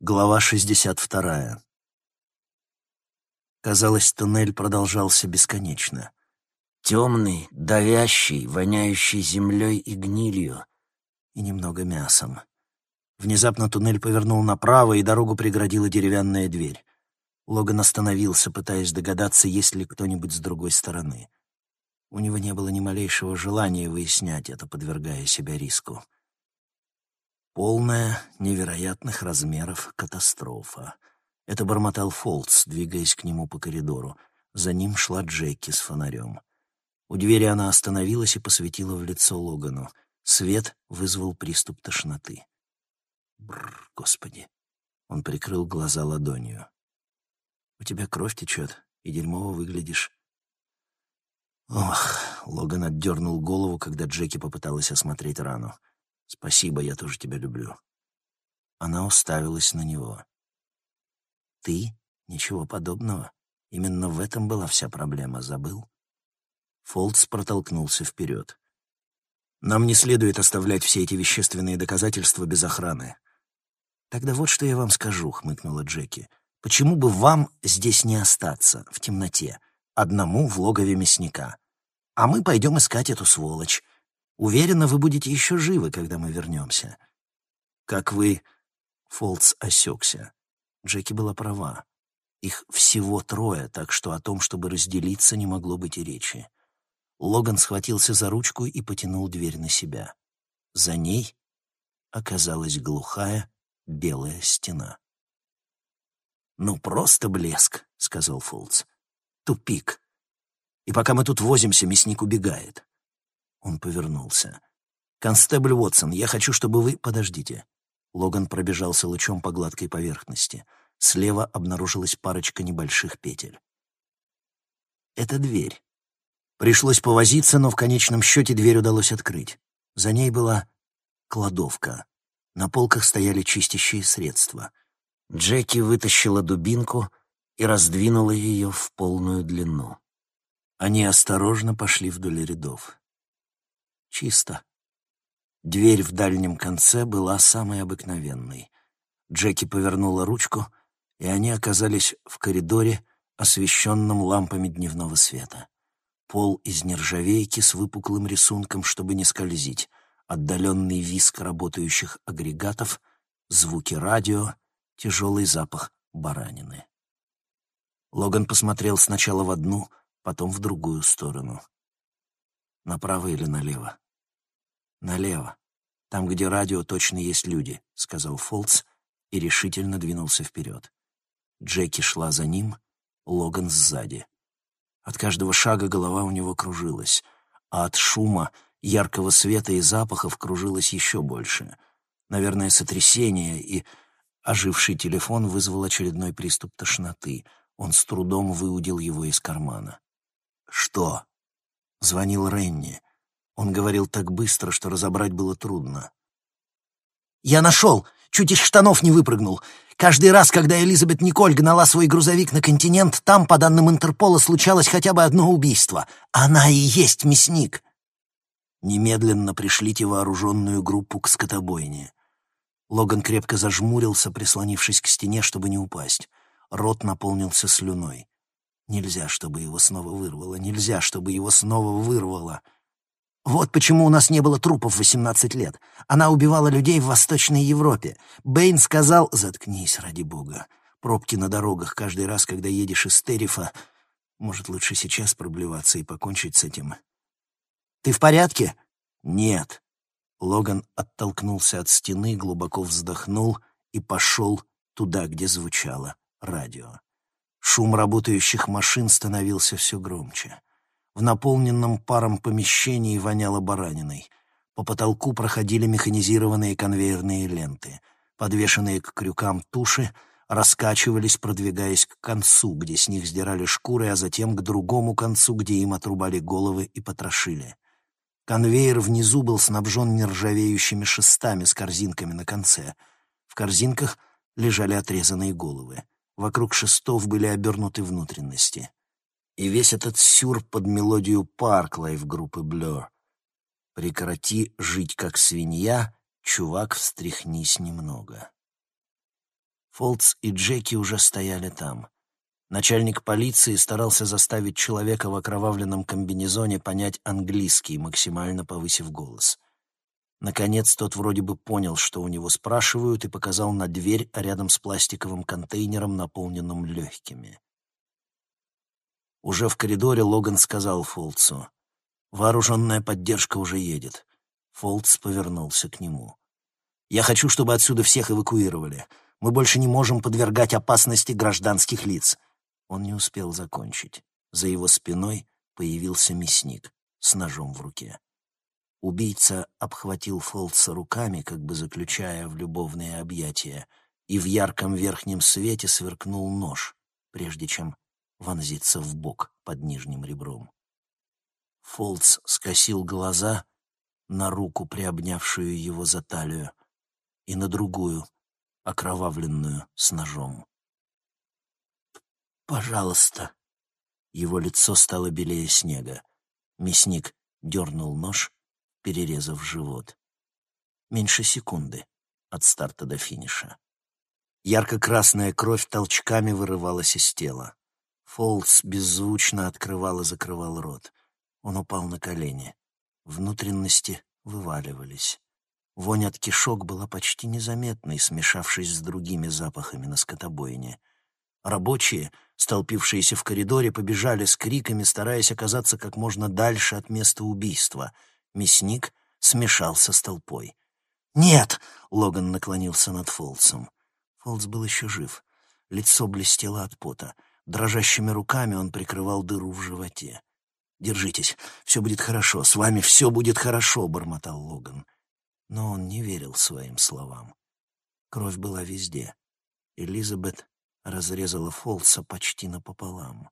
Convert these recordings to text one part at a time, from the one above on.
Глава 62. Казалось, туннель продолжался бесконечно. Темный, давящий, воняющий землей и гнилью, и немного мясом. Внезапно туннель повернул направо, и дорогу преградила деревянная дверь. Логан остановился, пытаясь догадаться, есть ли кто-нибудь с другой стороны. У него не было ни малейшего желания выяснять это, подвергая себя риску. Полная, невероятных размеров катастрофа. Это бормотал Фолтс, двигаясь к нему по коридору. За ним шла Джеки с фонарем. У двери она остановилась и посветила в лицо Логану. Свет вызвал приступ тошноты. Бррр, господи. Он прикрыл глаза ладонью. «У тебя кровь течет, и дерьмово выглядишь». Ох, Логан отдернул голову, когда Джеки попыталась осмотреть рану. Спасибо, я тоже тебя люблю. Она уставилась на него. Ты? Ничего подобного. Именно в этом была вся проблема, забыл? Фолтс протолкнулся вперед. Нам не следует оставлять все эти вещественные доказательства без охраны. Тогда вот что я вам скажу, хмыкнула Джеки. Почему бы вам здесь не остаться, в темноте, одному в логове мясника? А мы пойдем искать эту сволочь. Уверена, вы будете еще живы, когда мы вернемся. Как вы...» Фолтс осекся. Джеки была права. Их всего трое, так что о том, чтобы разделиться, не могло быть и речи. Логан схватился за ручку и потянул дверь на себя. За ней оказалась глухая белая стена. «Ну, просто блеск», — сказал Фолтс. «Тупик. И пока мы тут возимся, мясник убегает. Он повернулся. «Констебль Уотсон, я хочу, чтобы вы...» «Подождите». Логан пробежался лучом по гладкой поверхности. Слева обнаружилась парочка небольших петель. «Это дверь». Пришлось повозиться, но в конечном счете дверь удалось открыть. За ней была кладовка. На полках стояли чистящие средства. Джеки вытащила дубинку и раздвинула ее в полную длину. Они осторожно пошли вдоль рядов. Чисто. Дверь в дальнем конце была самой обыкновенной. Джеки повернула ручку, и они оказались в коридоре, освещенном лампами дневного света. Пол из нержавейки с выпуклым рисунком, чтобы не скользить, отдаленный виск работающих агрегатов, звуки радио, тяжелый запах баранины. Логан посмотрел сначала в одну, потом в другую сторону. Направо или налево? Налево. Там, где радио, точно есть люди, сказал Фолтс и решительно двинулся вперед. Джеки шла за ним, Логан сзади. От каждого шага голова у него кружилась, а от шума, яркого света и запахов кружилось еще больше. Наверное, сотрясение и оживший телефон вызвал очередной приступ тошноты. Он с трудом выудил его из кармана. «Что?» Звонил Ренни. Он говорил так быстро, что разобрать было трудно. «Я нашел! Чуть из штанов не выпрыгнул. Каждый раз, когда Элизабет Николь гнала свой грузовик на континент, там, по данным Интерпола, случалось хотя бы одно убийство. Она и есть мясник!» Немедленно пришлите вооруженную группу к скотобойне. Логан крепко зажмурился, прислонившись к стене, чтобы не упасть. Рот наполнился слюной. Нельзя, чтобы его снова вырвало, нельзя, чтобы его снова вырвало. Вот почему у нас не было трупов 18 лет. Она убивала людей в Восточной Европе. Бэйн сказал «Заткнись, ради бога». Пробки на дорогах каждый раз, когда едешь из Террифа. Может, лучше сейчас проблеваться и покончить с этим. «Ты в порядке?» «Нет». Логан оттолкнулся от стены, глубоко вздохнул и пошел туда, где звучало радио. Шум работающих машин становился все громче. В наполненном паром помещении воняло бараниной. По потолку проходили механизированные конвейерные ленты. Подвешенные к крюкам туши раскачивались, продвигаясь к концу, где с них сдирали шкуры, а затем к другому концу, где им отрубали головы и потрошили. Конвейер внизу был снабжен нержавеющими шестами с корзинками на конце. В корзинках лежали отрезанные головы. Вокруг шестов были обернуты внутренности. И весь этот сюр под мелодию Parklife группы Blur. «Прекрати жить как свинья, чувак, встряхнись немного». Фолтс и Джеки уже стояли там. Начальник полиции старался заставить человека в окровавленном комбинезоне понять английский, максимально повысив голос. Наконец тот вроде бы понял, что у него спрашивают, и показал на дверь рядом с пластиковым контейнером, наполненным легкими. Уже в коридоре Логан сказал Фолтсу. «Вооруженная поддержка уже едет». Фолтс повернулся к нему. «Я хочу, чтобы отсюда всех эвакуировали. Мы больше не можем подвергать опасности гражданских лиц». Он не успел закончить. За его спиной появился мясник с ножом в руке. Убийца обхватил Фолтса руками, как бы заключая в любовные объятия, и в ярком верхнем свете сверкнул нож, прежде чем вонзиться в бок под нижним ребром. Фолтс скосил глаза на руку, приобнявшую его за талию, и на другую, окровавленную с ножом. «Пожалуйста». Его лицо стало белее снега. Мясник дернул нож, перерезав живот. Меньше секунды от старта до финиша. Ярко-красная кровь толчками вырывалась из тела. Фолс беззвучно открывал и закрывал рот. Он упал на колени. Внутренности вываливались. Вонь от кишок была почти незаметной, смешавшись с другими запахами на скотобойне. Рабочие, столпившиеся в коридоре, побежали с криками, стараясь оказаться как можно дальше от места убийства. Мясник смешался с толпой. «Нет!» — Логан наклонился над Фолсом. Фолс был еще жив. Лицо блестело от пота. Дрожащими руками он прикрывал дыру в животе. «Держитесь, все будет хорошо, с вами все будет хорошо», — бормотал Логан. Но он не верил своим словам. Кровь была везде. Элизабет разрезала Фолса почти напополам.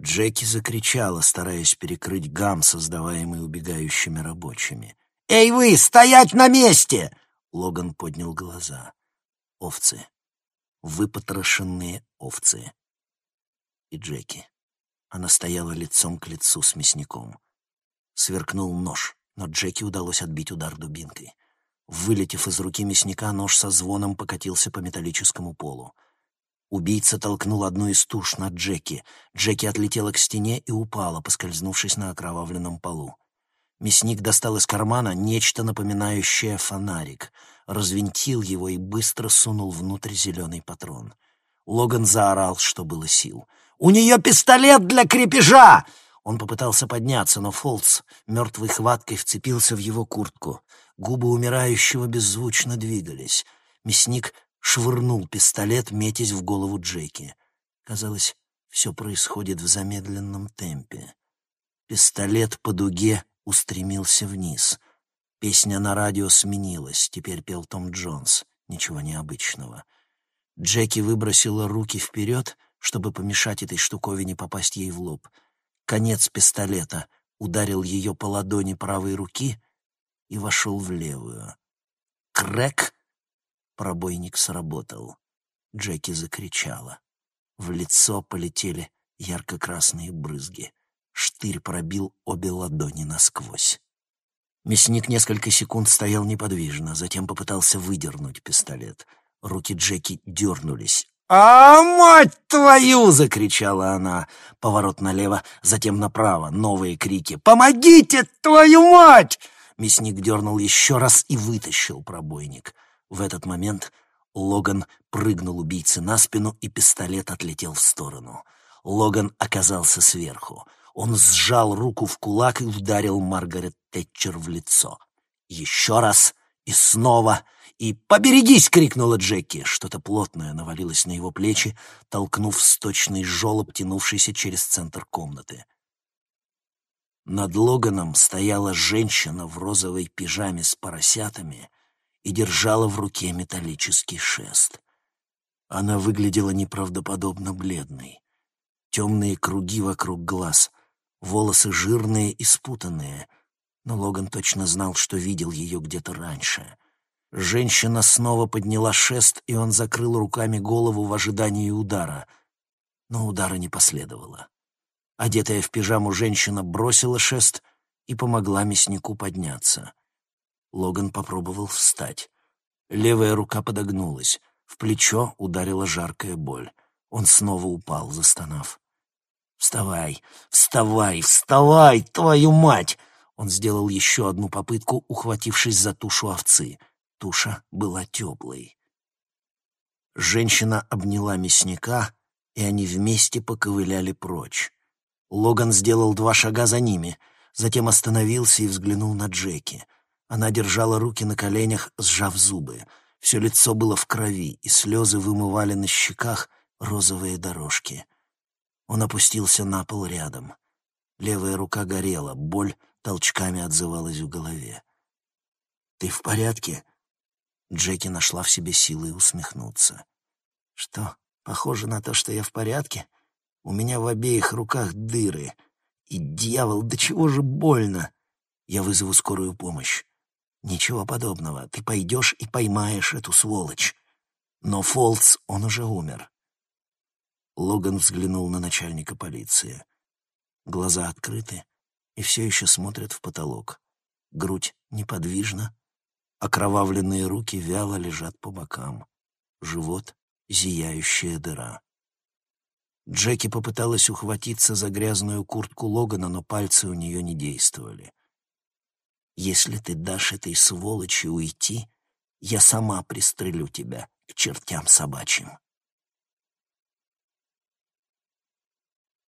Джеки закричала, стараясь перекрыть гам, создаваемый убегающими рабочими. «Эй вы, стоять на месте!» Логан поднял глаза. Овцы. Выпотрошенные овцы. И Джеки. Она стояла лицом к лицу с мясником. Сверкнул нож, но Джеки удалось отбить удар дубинкой. Вылетев из руки мясника, нож со звоном покатился по металлическому полу. Убийца толкнул одну из туш на Джеки. Джеки отлетела к стене и упала, поскользнувшись на окровавленном полу. Мясник достал из кармана нечто напоминающее фонарик, развинтил его и быстро сунул внутрь зеленый патрон. Логан заорал, что было сил. «У нее пистолет для крепежа!» Он попытался подняться, но Фолтс мертвой хваткой вцепился в его куртку. Губы умирающего беззвучно двигались. Мясник швырнул пистолет, метясь в голову Джеки. Казалось, все происходит в замедленном темпе. Пистолет по дуге устремился вниз. Песня на радио сменилась, теперь пел Том Джонс. Ничего необычного. Джеки выбросила руки вперед, чтобы помешать этой штуковине попасть ей в лоб. Конец пистолета ударил ее по ладони правой руки — и вошел в левую. «Крэк!» Пробойник сработал. Джеки закричала. В лицо полетели ярко-красные брызги. Штырь пробил обе ладони насквозь. Мясник несколько секунд стоял неподвижно, затем попытался выдернуть пистолет. Руки Джеки дернулись. «А, мать твою!» — закричала она. Поворот налево, затем направо. Новые крики. «Помогите, твою мать!» Мясник дернул еще раз и вытащил пробойник. В этот момент Логан прыгнул убийце на спину, и пистолет отлетел в сторону. Логан оказался сверху. Он сжал руку в кулак и ударил Маргарет Тэтчер в лицо. Еще раз и снова. И «Поберегись!» — крикнула Джеки. Что-то плотное навалилось на его плечи, толкнув сточный жолоб, тянувшийся через центр комнаты. Над Логаном стояла женщина в розовой пижаме с поросятами и держала в руке металлический шест. Она выглядела неправдоподобно бледной. Темные круги вокруг глаз, волосы жирные и спутанные, но Логан точно знал, что видел ее где-то раньше. Женщина снова подняла шест, и он закрыл руками голову в ожидании удара. Но удара не последовало. Одетая в пижаму женщина бросила шест и помогла мяснику подняться. Логан попробовал встать. Левая рука подогнулась. В плечо ударила жаркая боль. Он снова упал, застонав. «Вставай! Вставай! Вставай! Твою мать!» Он сделал еще одну попытку, ухватившись за тушу овцы. Туша была теплой. Женщина обняла мясника, и они вместе поковыляли прочь. Логан сделал два шага за ними, затем остановился и взглянул на Джеки. Она держала руки на коленях, сжав зубы. Все лицо было в крови, и слезы вымывали на щеках розовые дорожки. Он опустился на пол рядом. Левая рука горела, боль толчками отзывалась в голове. «Ты в порядке?» Джеки нашла в себе силы усмехнуться. «Что, похоже на то, что я в порядке? У меня в обеих руках дыры. И, дьявол, до чего же больно! Я вызову скорую помощь. Ничего подобного. Ты пойдешь и поймаешь эту сволочь. Но Фолтс, он уже умер. Логан взглянул на начальника полиции. Глаза открыты и все еще смотрят в потолок. Грудь неподвижна, окровавленные руки вяло лежат по бокам. Живот — зияющая дыра. Джеки попыталась ухватиться за грязную куртку Логана, но пальцы у нее не действовали. «Если ты дашь этой сволочи уйти, я сама пристрелю тебя к чертям собачьим».